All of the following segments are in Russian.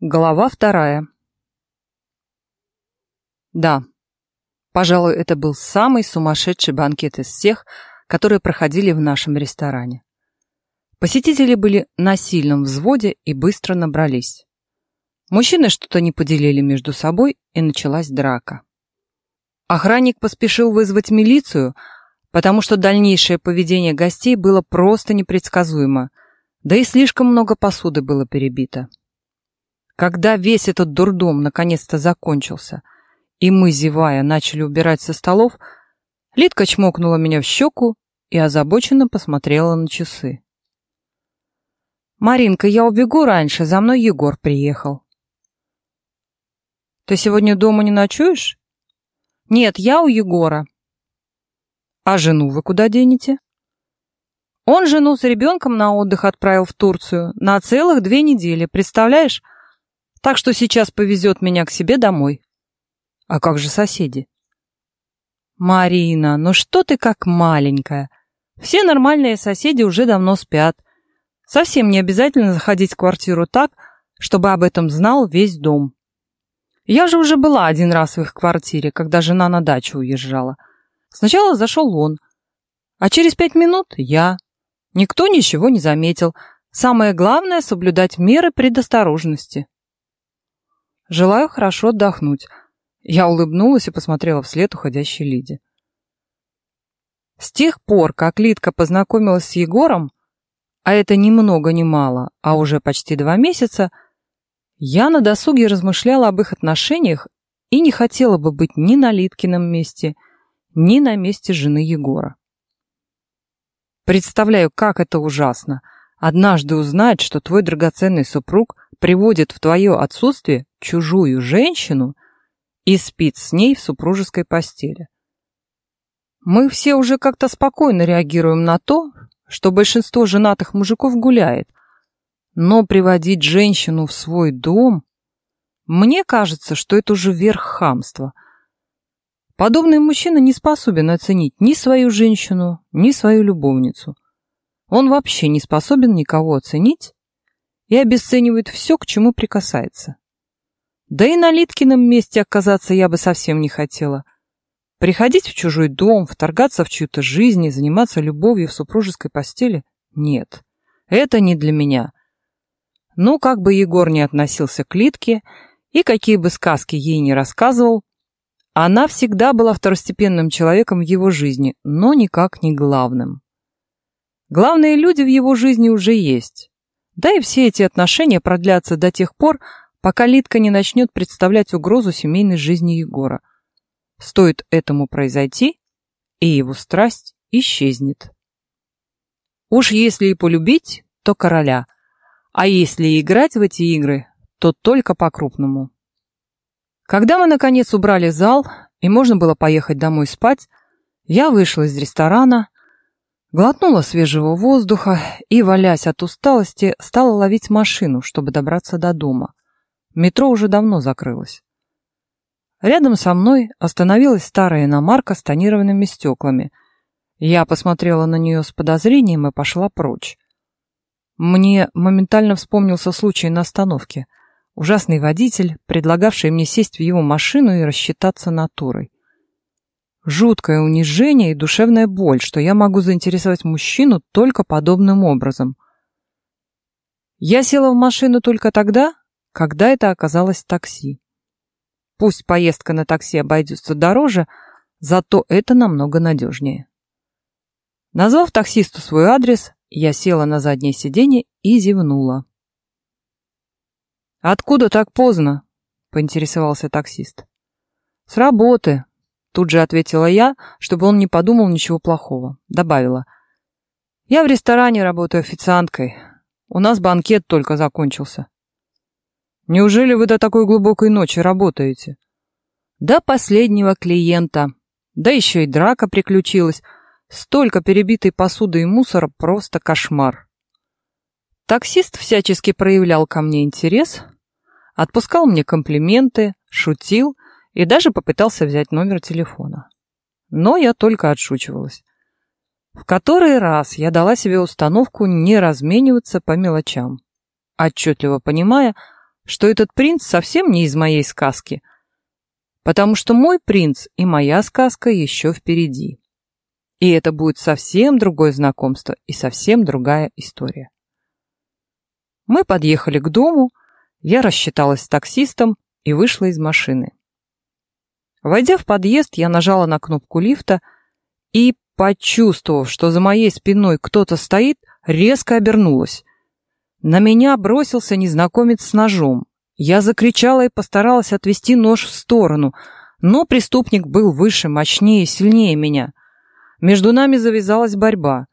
Глава вторая. Да, пожалуй, это был самый сумасшедший банкет из всех, которые проходили в нашем ресторане. Посетители были на сильном взводе и быстро набрались. Мужчины что-то не поделили между собой, и началась драка. Охранник поспешил вызвать милицию, потому что дальнейшее поведение гостей было просто непредсказуемо, да и слишком много посуды было перебито. Когда весь этот дурдом наконец-то закончился, и мы, зевая, начали убирать со столов, Лидка чмокнула меня в щеку и озабоченно посмотрела на часы. «Маринка, я убегу раньше, за мной Егор приехал». «Ты сегодня дома не ночуешь?» «Нет, я у Егора». «А жену вы куда денете?» Он жену с ребенком на отдых отправил в Турцию на целых две недели, представляешь? Так что сейчас повезет меня к себе домой. А как же соседи? Марина, ну что ты как маленькая? Все нормальные соседи уже давно спят. Совсем не обязательно заходить в квартиру так, чтобы об этом знал весь дом. Я же уже была один раз в их квартире, когда жена на дачу уезжала. Сначала зашел он, а через пять минут я. Никто ничего не заметил. Самое главное — соблюдать меры предосторожности. Желаю хорошо отдохнуть. Я улыбнулась и посмотрела вслед уходящей Лиде. С тех пор, как Лидка познакомилась с Егором, а это ни много ни мало, а уже почти два месяца, я на досуге размышляла об их отношениях и не хотела бы быть ни на Литкином месте, ни на месте жены Егора. Представляю, как это ужасно. Однажды узнать, что твой драгоценный супруг приводит в твое отсутствие чужую женщину и спит с ней в супружеской постели. Мы все уже как-то спокойно реагируем на то, что большинство женатых мужиков гуляет, но приводить женщину в свой дом, мне кажется, что это уже верх хамства. Подобный мужчина не способен оценить ни свою женщину, ни свою любовницу. Он вообще не способен никого оценить и обесценивает все, к чему прикасается. Да и на Литкином месте оказаться я бы совсем не хотела. Приходить в чужой дом, вторгаться в чью-то жизнь и заниматься любовью в супружеской постели — нет. Это не для меня. Ну, как бы Егор не относился к Литке и какие бы сказки ей не рассказывал, она всегда была второстепенным человеком в его жизни, но никак не главным. Главные люди в его жизни уже есть. Да и все эти отношения продлятся до тех пор, пока Литка не начнет представлять угрозу семейной жизни Егора. Стоит этому произойти, и его страсть исчезнет. Уж если и полюбить, то короля, а если играть в эти игры, то только по-крупному. Когда мы, наконец, убрали зал, и можно было поехать домой спать, я вышла из ресторана, глотнула свежего воздуха и, валясь от усталости, стала ловить машину, чтобы добраться до дома. Метро уже давно закрылось. Рядом со мной остановилась старая иномарка с тонированными стеклами. Я посмотрела на нее с подозрением и пошла прочь. Мне моментально вспомнился случай на остановке. Ужасный водитель, предлагавший мне сесть в его машину и рассчитаться натурой. Жуткое унижение и душевная боль, что я могу заинтересовать мужчину только подобным образом. Я села в машину только тогда, когда это оказалось такси. Пусть поездка на такси обойдется дороже, зато это намного надежнее. Назвав таксисту свой адрес, я села на заднее сиденье и зевнула. «Откуда так поздно?» — поинтересовался таксист. «С работы», — тут же ответила я, чтобы он не подумал ничего плохого. Добавила. «Я в ресторане работаю официанткой. У нас банкет только закончился». Неужели вы до такой глубокой ночи работаете? До последнего клиента. Да еще и драка приключилась. Столько перебитой посуды и мусора — просто кошмар. Таксист всячески проявлял ко мне интерес, отпускал мне комплименты, шутил и даже попытался взять номер телефона. Но я только отшучивалась. В который раз я дала себе установку не размениваться по мелочам, отчетливо понимая, что этот принц совсем не из моей сказки, потому что мой принц и моя сказка еще впереди. И это будет совсем другое знакомство и совсем другая история. Мы подъехали к дому, я рассчиталась с таксистом и вышла из машины. Войдя в подъезд, я нажала на кнопку лифта и, почувствовав, что за моей спиной кто-то стоит, резко обернулась. На меня бросился незнакомец с ножом. Я закричала и постаралась отвести нож в сторону, но преступник был выше, мощнее, сильнее меня. Между нами завязалась борьба.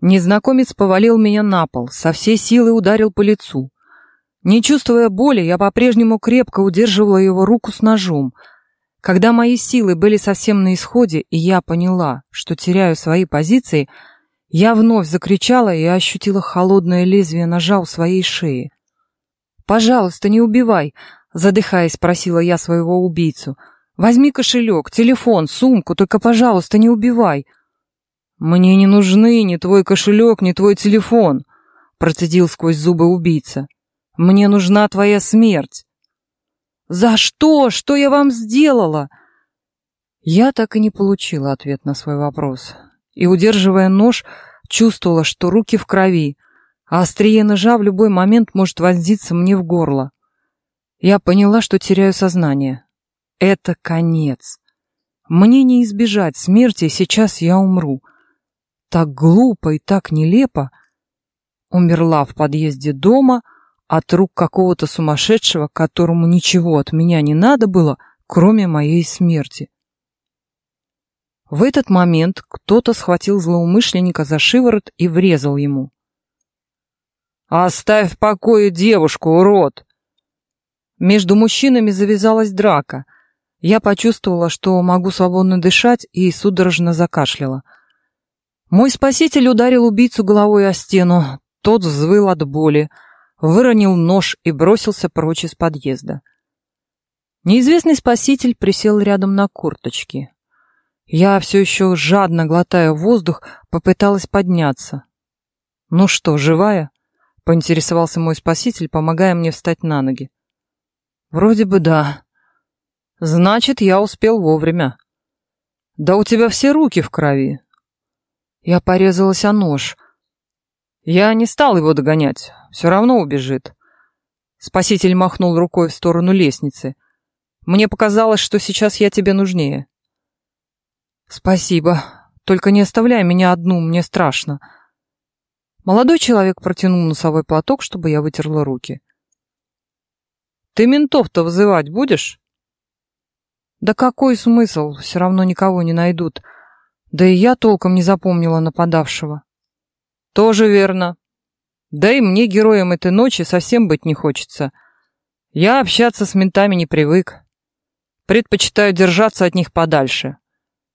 Незнакомец повалил меня на пол, со всей силы ударил по лицу. Не чувствуя боли, я по-прежнему крепко удерживала его руку с ножом. Когда мои силы были совсем на исходе, и я поняла, что теряю свои позиции, я вновь закричала и ощутила холодное лезвие ножа у своей шеи. «Пожалуйста, не убивай!» — задыхаясь, просила я своего убийцу. «Возьми кошелек, телефон, сумку, только, пожалуйста, не убивай!» «Мне не нужны ни твой кошелек, ни твой телефон!» — процедил сквозь зубы убийца. «Мне нужна твоя смерть!» «За что? Что я вам сделала?» Я так и не получила ответ на свой вопрос и, удерживая нож, чувствовала, что руки в крови, а острие ножа в любой момент может вонзиться мне в горло. Я поняла, что теряю сознание. Это конец. Мне не избежать смерти, сейчас я умру. Так глупо и так нелепо. Умерла в подъезде дома от рук какого-то сумасшедшего, которому ничего от меня не надо было, кроме моей смерти. В этот момент кто-то схватил злоумышленника за шиворот и врезал ему. «Оставь в покое девушку, урод!» Между мужчинами завязалась драка. Я почувствовала, что могу свободно дышать, и судорожно закашляла. Мой спаситель ударил убийцу головой о стену. Тот взвыл от боли, выронил нож и бросился прочь из подъезда. Неизвестный спаситель присел рядом на курточке. Я все еще жадно глотая воздух, попыталась подняться. «Ну что, живая?» — поинтересовался мой спаситель, помогая мне встать на ноги. «Вроде бы да. Значит, я успел вовремя. Да у тебя все руки в крови». Я порезалась о нож. Я не стал его догонять, все равно убежит. Спаситель махнул рукой в сторону лестницы. Мне показалось, что сейчас я тебе нужнее. «Спасибо. Только не оставляй меня одну, мне страшно». Молодой человек протянул носовой платок, чтобы я вытерла руки. «Ты ментов-то вызывать будешь?» «Да какой смысл? Все равно никого не найдут. Да и я толком не запомнила нападавшего». «Тоже верно. Да и мне героем этой ночи совсем быть не хочется. Я общаться с ментами не привык. Предпочитаю держаться от них подальше.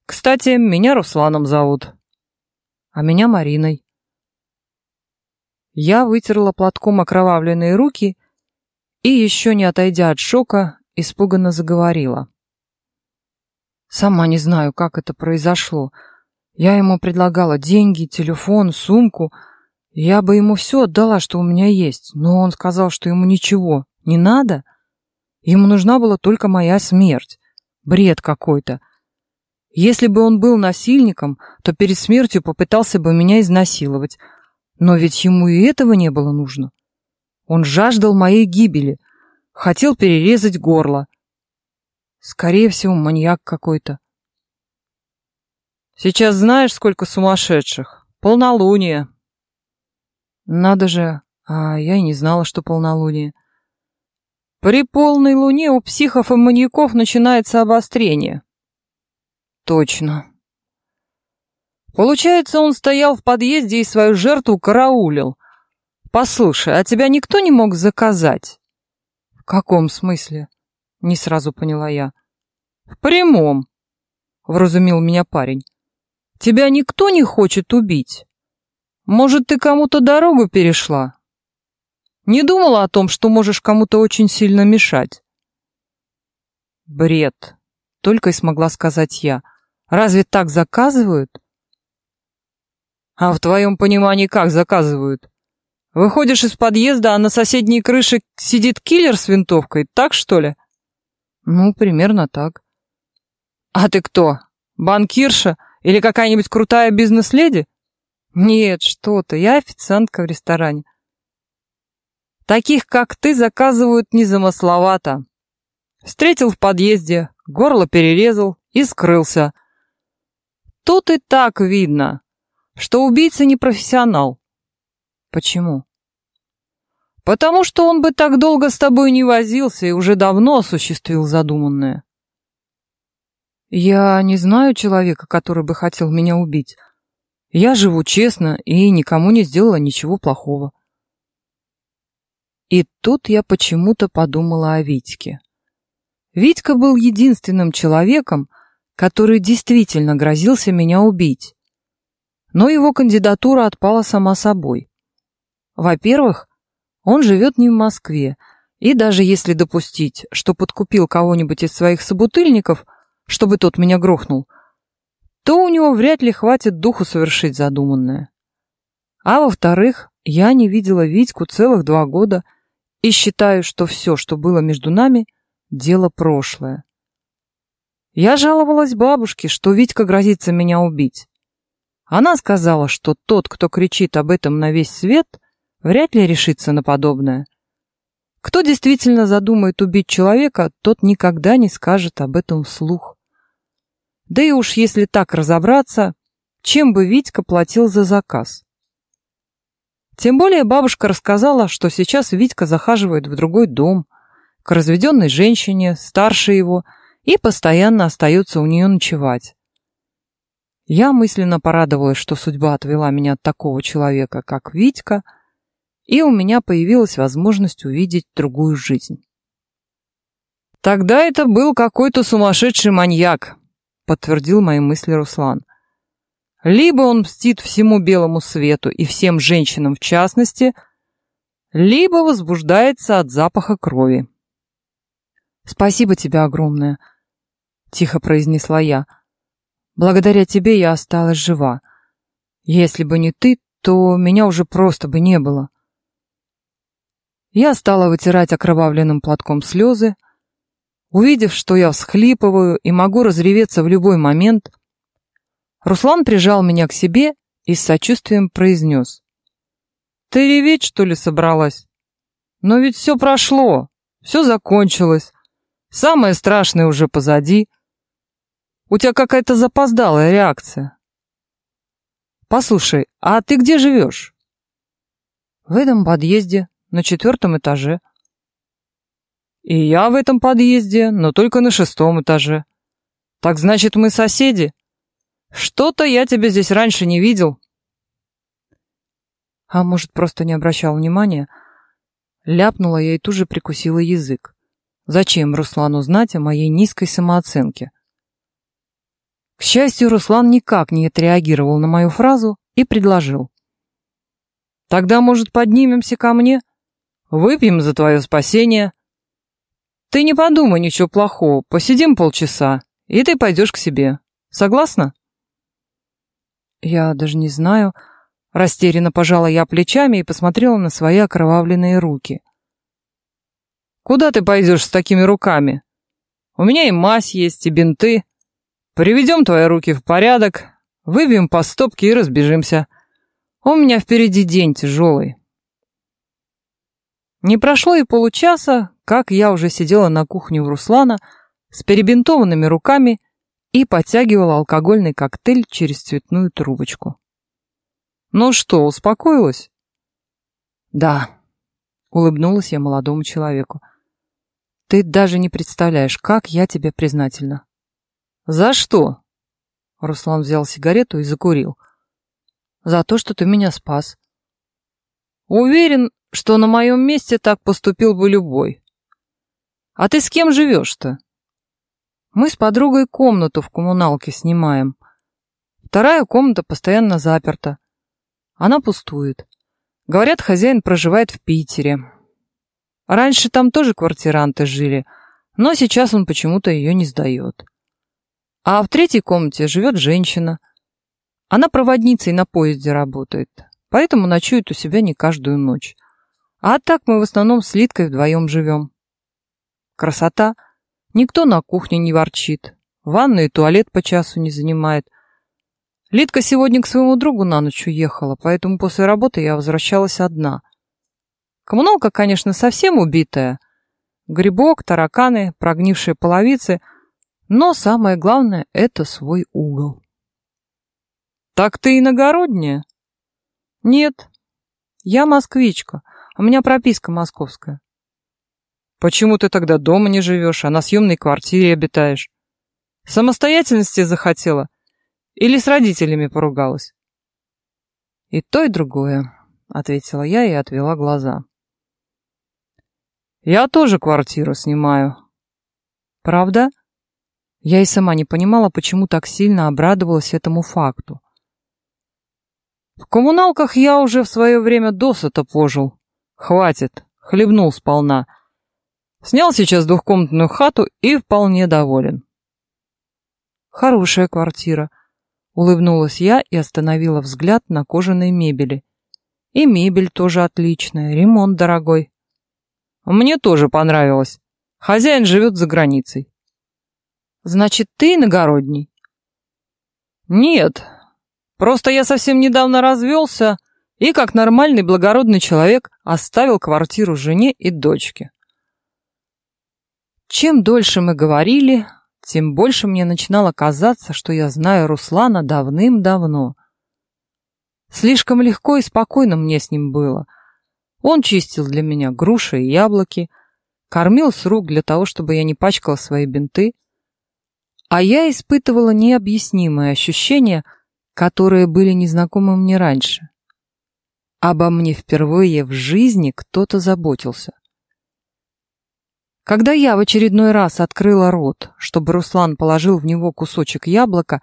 Кстати, меня Русланом зовут. А меня Мариной. Я вытерла платком окровавленные руки и, еще не отойдя от шока, испуганно заговорила. Сама не знаю, как это произошло. Я ему предлагала деньги, телефон, сумку. Я бы ему все отдала, что у меня есть, но он сказал, что ему ничего не надо. Ему нужна была только моя смерть. Бред какой-то. Если бы он был насильником, то перед смертью попытался бы меня изнасиловать. Но ведь ему и этого не было нужно. Он жаждал моей гибели, хотел перерезать горло. Скорее всего, маньяк какой-то. Сейчас знаешь, сколько сумасшедших? Полнолуние. Надо же, а я и не знала, что полнолуние. При полной луне у психов и маньяков начинается обострение. Точно. Получается, он стоял в подъезде и свою жертву караулил. Послушай, а тебя никто не мог заказать? В каком смысле? Не сразу поняла я. В прямом, вразумил меня парень. Тебя никто не хочет убить. Может, ты кому-то дорогу перешла? Не думала о том, что можешь кому-то очень сильно мешать? Бред, только и смогла сказать я. Разве так заказывают? А в твоем понимании как заказывают? Выходишь из подъезда, а на соседней крыше сидит киллер с винтовкой, так что ли? Ну, примерно так. А ты кто? Банкирша или какая-нибудь крутая бизнес-леди? Нет, что ты, я официантка в ресторане. Таких, как ты, заказывают незамысловато. Встретил в подъезде, горло перерезал и скрылся. Тут и так видно, что убийца не профессионал. Почему? Потому что он бы так долго с тобой не возился и уже давно осуществил задуманное. Я не знаю человека, который бы хотел меня убить. Я живу честно и никому не сделала ничего плохого. И тут я почему-то подумала о Витьке. Витька был единственным человеком, который действительно грозился меня убить. Но его кандидатура отпала сама собой. Во-первых, он живет не в Москве, и даже если допустить, что подкупил кого-нибудь из своих собутыльников, чтобы тот меня грохнул, то у него вряд ли хватит духу совершить задуманное. А во-вторых, я не видела Витьку целых два года и считаю, что все, что было между нами, дело прошлое. Я жаловалась бабушке, что Витька грозится меня убить. Она сказала, что тот, кто кричит об этом на весь свет, вряд ли решится на подобное. Кто действительно задумает убить человека, тот никогда не скажет об этом вслух. Да и уж если так разобраться, чем бы Витька платил за заказ? Тем более бабушка рассказала, что сейчас Витька захаживает в другой дом, к разведенной женщине, старше его, и постоянно остается у нее ночевать. Я мысленно порадовалась, что судьба отвела меня от такого человека, как Витька, и у меня появилась возможность увидеть другую жизнь. Тогда это был какой-то сумасшедший маньяк, подтвердил мои мысли Руслан. Либо он мстит всему белому свету и всем женщинам в частности, либо возбуждается от запаха крови. Спасибо тебе огромное, тихо произнесла я. Благодаря тебе я осталась жива. Если бы не ты, то меня уже просто бы не было. Я стала вытирать окровавленным платком слезы, Увидев, что я всхлипываю и могу разреветься в любой момент, Руслан прижал меня к себе и с сочувствием произнес. «Ты реветь, что ли, собралась? Но ведь все прошло, все закончилось. Самое страшное уже позади. У тебя какая-то запоздалая реакция. Послушай, а ты где живешь?» «В этом подъезде, на четвертом этаже». И я в этом подъезде, но только на шестом этаже. Так значит, мы соседи? Что-то я тебя здесь раньше не видел. А может, просто не обращал внимания? Ляпнула я и тут же прикусила язык. Зачем Руслану знать о моей низкой самооценке? К счастью, Руслан никак не отреагировал на мою фразу и предложил. «Тогда, может, поднимемся ко мне? Выпьем за твое спасение. Ты не подумай ничего плохого, посидим полчаса, и ты пойдешь к себе. Согласна? Я даже не знаю. Растерянно пожала я плечами и посмотрела на свои окровавленные руки. Куда ты пойдешь с такими руками? У меня и мазь есть, и бинты. Приведем твои руки в порядок, выбьем по стопке и разбежимся. У меня впереди день тяжелый. Не прошло и получаса, как я уже сидела на кухне у Руслана с перебинтованными руками и подтягивала алкогольный коктейль через цветную трубочку. «Ну что, успокоилась?» «Да», — улыбнулась я молодому человеку. «Ты даже не представляешь, как я тебе признательна». «За что?» Руслан взял сигарету и закурил. «За то, что ты меня спас». «Уверен, что на моем месте так поступил бы любой. А ты с кем живешь-то? Мы с подругой комнату в коммуналке снимаем. Вторая комната постоянно заперта. Она пустует. Говорят, хозяин проживает в Питере. Раньше там тоже квартиранты жили, но сейчас он почему-то ее не сдает. А в третьей комнате живет женщина. Она проводницей на поезде работает. поэтому ночует у себя не каждую ночь. А так мы в основном с Литкой вдвоем живем. Красота. Никто на кухне не ворчит. Ванна и туалет по часу не занимает. Литка сегодня к своему другу на ночь уехала, поэтому после работы я возвращалась одна. Коммуналка, конечно, совсем убитая. Грибок, тараканы, прогнившие половицы. Но самое главное — это свой угол. «Так ты иногородняя?» «Нет, я москвичка, у меня прописка московская». «Почему ты тогда дома не живешь, а на съемной квартире обитаешь? Самостоятельности захотела или с родителями поругалась?» «И то, и другое», — ответила я и отвела глаза. «Я тоже квартиру снимаю». «Правда?» Я и сама не понимала, почему так сильно обрадовалась этому факту. В коммуналках я уже в свое время досыта пожил. Хватит, хлебнул сполна. Снял сейчас двухкомнатную хату и вполне доволен. Хорошая квартира. Улыбнулась я и остановила взгляд на кожаной мебели. И мебель тоже отличная, ремонт дорогой. Мне тоже понравилось. Хозяин живет за границей. Значит, ты иногородний? Нет, Просто я совсем недавно развелся и, как нормальный благородный человек, оставил квартиру жене и дочке. Чем дольше мы говорили, тем больше мне начинало казаться, что я знаю Руслана давным-давно. Слишком легко и спокойно мне с ним было. Он чистил для меня груши и яблоки, кормил с рук для того, чтобы я не пачкала свои бинты, а я испытывала необъяснимое ощущение – которые были незнакомы мне раньше. Обо мне впервые в жизни кто-то заботился. Когда я в очередной раз открыла рот, чтобы Руслан положил в него кусочек яблока,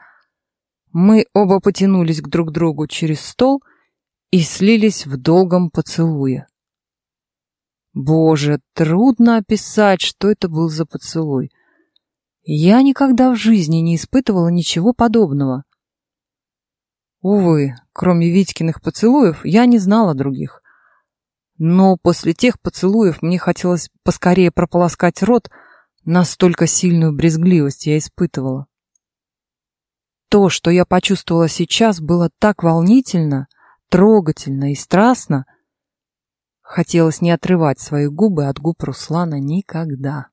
мы оба потянулись к друг другу через стол и слились в долгом поцелуе. Боже, трудно описать, что это был за поцелуй. Я никогда в жизни не испытывала ничего подобного. Увы, кроме Витькиных поцелуев, я не знала других. Но после тех поцелуев мне хотелось поскорее прополоскать рот, настолько сильную брезгливость я испытывала. То, что я почувствовала сейчас, было так волнительно, трогательно и страстно. Хотелось не отрывать свои губы от губ Руслана никогда.